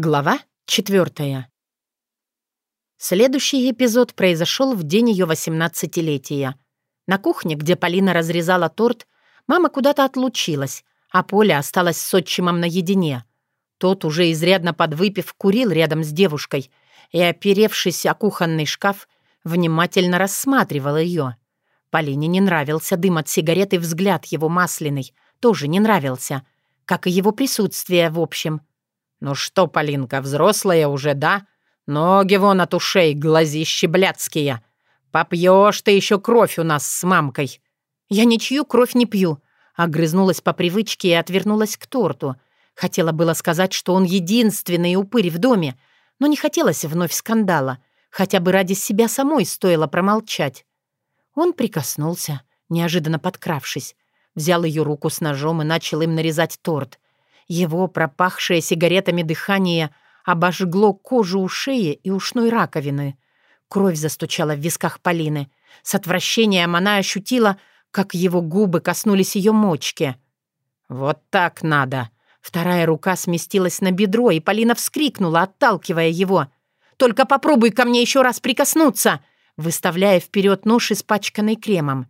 Глава четвертая. Следующий эпизод произошел в день ее восемнадцатилетия. На кухне, где Полина разрезала торт, мама куда-то отлучилась, а Поля осталась с отчимом наедине. Тот, уже изрядно подвыпив, курил рядом с девушкой и, оперевшись о кухонный шкаф, внимательно рассматривал ее. Полине не нравился дым от сигареты взгляд его масляный, тоже не нравился, как и его присутствие в общем — «Ну что, Полинка, взрослая уже, да? Ноги вон от ушей, глазищи блядские. Попьешь ты еще кровь у нас с мамкой». «Я ничью кровь не пью», — огрызнулась по привычке и отвернулась к торту. Хотела было сказать, что он единственный упырь в доме, но не хотелось вновь скандала. Хотя бы ради себя самой стоило промолчать. Он прикоснулся, неожиданно подкравшись, взял ее руку с ножом и начал им нарезать торт — его пропахшее сигаретами дыхание обожгло кожу у шеи и ушной раковины. Кровь застучала в висках Полины. С отвращением она ощутила, как его губы коснулись ее мочки. «Вот так надо!» Вторая рука сместилась на бедро, и Полина вскрикнула, отталкивая его. «Только попробуй ко мне еще раз прикоснуться!» выставляя вперед нож, испачканный кремом.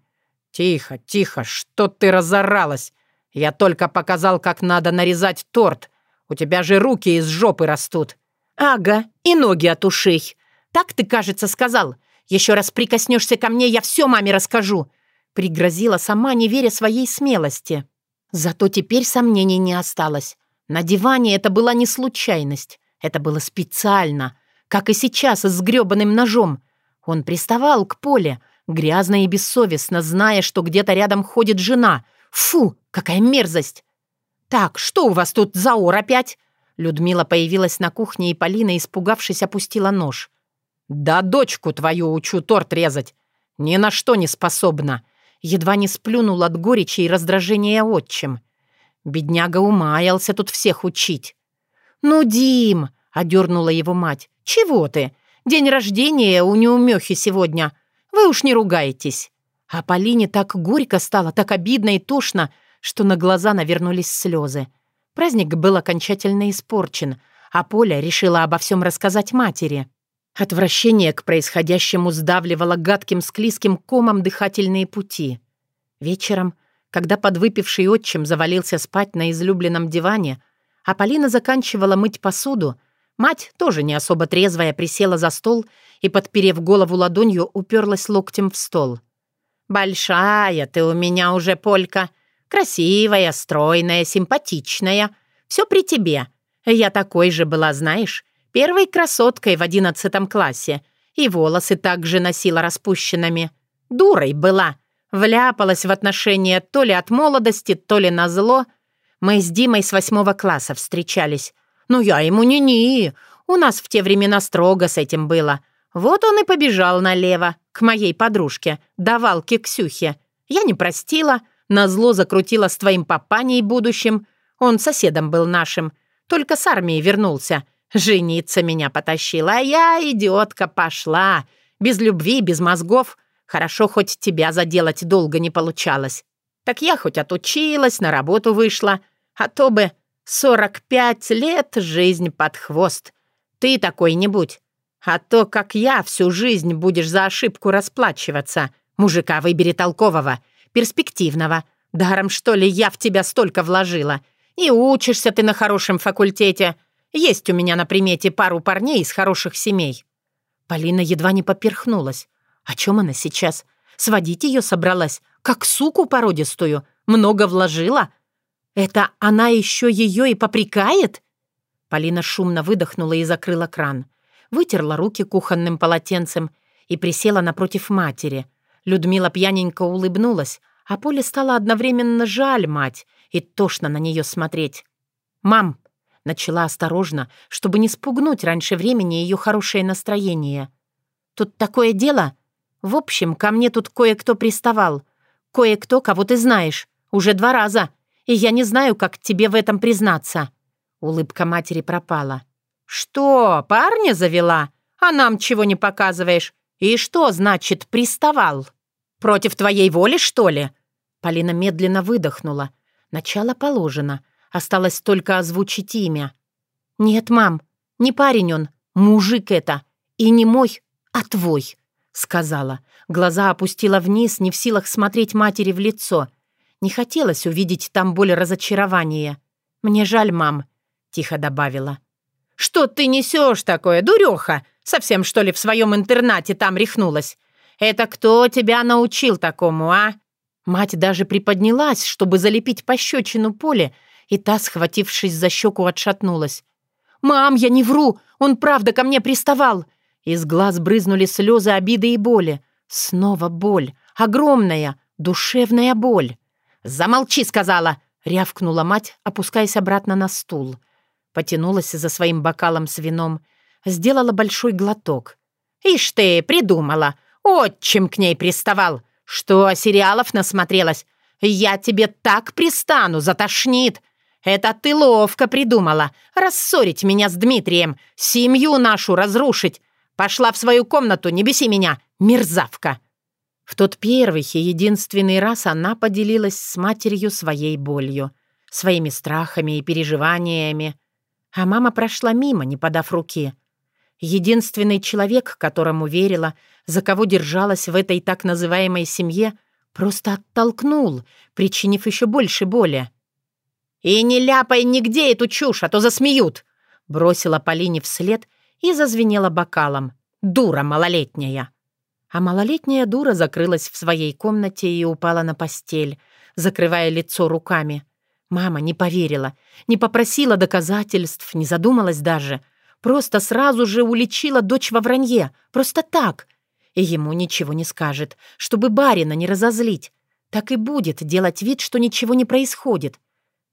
«Тихо, тихо, что ты разоралась? Я только показал, как надо нарезать торт. У тебя же руки из жопы растут». «Ага, и ноги от ушей. Так ты, кажется, сказал. Еще раз прикоснешься ко мне, я все маме расскажу». Пригрозила сама, не веря своей смелости. Зато теперь сомнений не осталось. На диване это была не случайность. Это было специально. Как и сейчас с грёбаным ножом. Он приставал к Поле, грязно и бессовестно, зная, что где-то рядом ходит жена — Фу, какая мерзость! Так, что у вас тут за ор опять? Людмила появилась на кухне, и Полина, испугавшись, опустила нож. «Да дочку твою учу торт резать. Ни на что не способна». Едва не сплюнул от горечи и раздражения отчим. Бедняга умаялся тут всех учить. «Ну, Дим!» — одернула его мать. «Чего ты? День рождения у неумехи сегодня. Вы уж не ругаетесь». А Полине так горько стало, так обидно и тошно, что на глаза навернулись слезы. Праздник был окончательно испорчен, а Поля решила обо всем рассказать матери. Отвращение к происходящему сдавливало гадким склизким комом дыхательные пути. Вечером, когда подвыпивший отчим завалился спать на излюбленном диване, а Полина заканчивала мыть посуду, мать, тоже не особо трезвая, присела за стол и, подперев голову ладонью, уперлась локтем в стол — «Большая ты у меня уже, Полька. Красивая, стройная, симпатичная. Все при тебе. Я такой же была, знаешь, первой красоткой в одиннадцатом классе. И волосы также носила распущенными. Дурой была. Вляпалась в отношения то ли от молодости, то ли на зло. Мы с Димой с восьмого класса встречались. Ну, я ему не-не. У нас в те времена строго с этим было. Вот он и побежал налево, к моей подружке, давалке Ксюхе. Я не простила, назло закрутила с твоим папаней будущим. Он соседом был нашим, только с армии вернулся. Жениться меня потащила, а я, идиотка, пошла. Без любви, без мозгов. Хорошо, хоть тебя заделать долго не получалось. Так я хоть отучилась, на работу вышла. А то бы 45 лет жизнь под хвост. Ты такой не будь. А то, как я, всю жизнь будешь за ошибку расплачиваться. Мужика выбери толкового, перспективного. Даром, что ли, я в тебя столько вложила. И учишься ты на хорошем факультете. Есть у меня на примете пару парней из хороших семей». Полина едва не поперхнулась. О чем она сейчас? Сводить ее собралась? Как суку породистую? Много вложила? Это она еще ее и попрекает? Полина шумно выдохнула и закрыла кран вытерла руки кухонным полотенцем и присела напротив матери. Людмила пьяненько улыбнулась, а Поле стало одновременно жаль мать и тошно на нее смотреть. «Мам!» — начала осторожно, чтобы не спугнуть раньше времени ее хорошее настроение. «Тут такое дело. В общем, ко мне тут кое-кто приставал. Кое-кто, кого ты знаешь. Уже два раза. И я не знаю, как тебе в этом признаться». Улыбка матери пропала. «Что, парня завела? А нам чего не показываешь? И что значит «приставал»? Против твоей воли, что ли?» Полина медленно выдохнула. Начало положено. Осталось только озвучить имя. «Нет, мам, Не парень он, мужик это. И не мой, а твой», — сказала. Глаза опустила вниз, не в силах смотреть матери в лицо. Не хотелось увидеть там боль разочарования. «Мне жаль, мам», — тихо добавила. «Что ты несешь такое, дуреха? Совсем, что ли, в своем интернате там рехнулась? Это кто тебя научил такому, а?» Мать даже приподнялась, чтобы залепить пощечину Поле, и та, схватившись за щеку, отшатнулась. «Мам, я не вру! Он правда ко мне приставал!» Из глаз брызнули слезы обиды и боли. Снова боль. Огромная, душевная боль. «Замолчи!» — сказала, — рявкнула мать, опускаясь обратно на стул. Потянулась за своим бокалом с вином, сделала большой глоток. «Ишь ты, придумала! Отчим к ней приставал! Что, сериалов насмотрелась? Я тебе так пристану, затошнит! Это ты ловко придумала. Рассорить меня с Дмитрием, семью нашу разрушить. Пошла в свою комнату, не беси меня, мерзавка!» В тот первый и единственный раз она поделилась с матерью своей болью, своими страхами и переживаниями. А мама прошла мимо, не подав руки. Единственный человек, которому верила, за кого держалась в этой так называемой семье, просто оттолкнул, причинив еще больше боли. «И не ляпай нигде эту чушь, а то засмеют!» Бросила Полине вслед и зазвенела бокалом. «Дура малолетняя!» А малолетняя дура закрылась в своей комнате и упала на постель, закрывая лицо руками. Мама не поверила, не попросила доказательств, не задумалась даже. Просто сразу же уличила дочь во вранье. Просто так. И ему ничего не скажет, чтобы барина не разозлить. Так и будет делать вид, что ничего не происходит.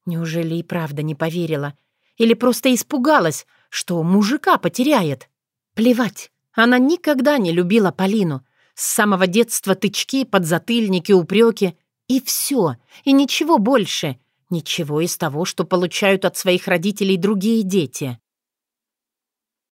Неужели и правда не поверила? Или просто испугалась, что мужика потеряет? Плевать. Она никогда не любила Полину. С самого детства тычки, подзатыльники, упреки. И все. И ничего больше. Ничего из того, что получают от своих родителей другие дети.